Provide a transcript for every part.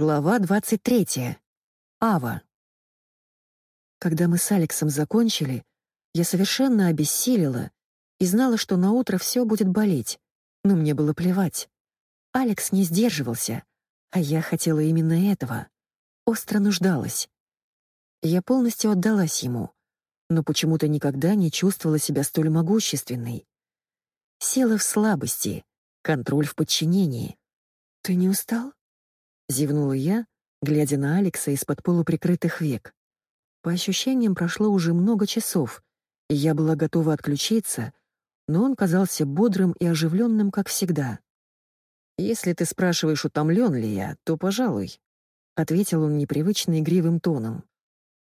Глава 23. Ава. Когда мы с Алексом закончили, я совершенно обессилила и знала, что на утро все будет болеть, но мне было плевать. Алекс не сдерживался, а я хотела именно этого. Остро нуждалась. Я полностью отдалась ему, но почему-то никогда не чувствовала себя столь могущественной. Сила в слабости, контроль в подчинении. «Ты не устал?» — зевнула я, глядя на Алекса из-под полуприкрытых век. По ощущениям, прошло уже много часов, и я была готова отключиться, но он казался бодрым и оживленным, как всегда. «Если ты спрашиваешь, утомлен ли я, то, пожалуй», — ответил он непривычно игривым тоном.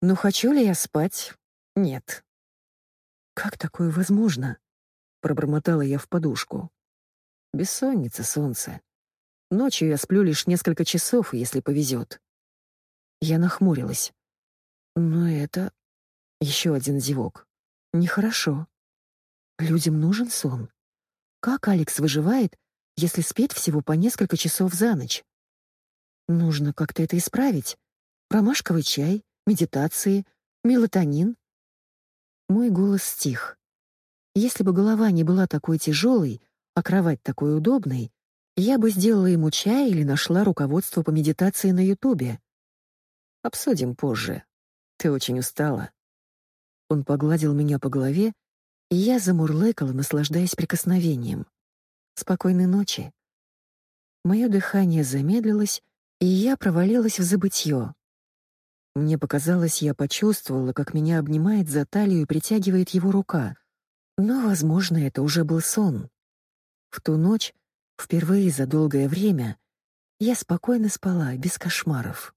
«Но хочу ли я спать? Нет». «Как такое возможно?» — пробормотала я в подушку. «Бессонница, солнце. Ночью я сплю лишь несколько часов, если повезет. Я нахмурилась. Но это... Еще один зевок. Нехорошо. Людям нужен сон. Как Алекс выживает, если спит всего по несколько часов за ночь? Нужно как-то это исправить. Ромашковый чай, медитации, мелатонин. Мой голос стих. Если бы голова не была такой тяжелой, а кровать такой удобной, я бы сделала ему чай или нашла руководство по медитации на Ютубе. Обсудим позже. Ты очень устала. Он погладил меня по голове, и я замурлыкала, наслаждаясь прикосновением. Спокойной ночи. Мое дыхание замедлилось, и я провалилась в забытье. Мне показалось, я почувствовала, как меня обнимает за талию и притягивает его рука. Но, возможно, это уже был сон. В ту ночь Впервые за долгое время я спокойно спала, без кошмаров.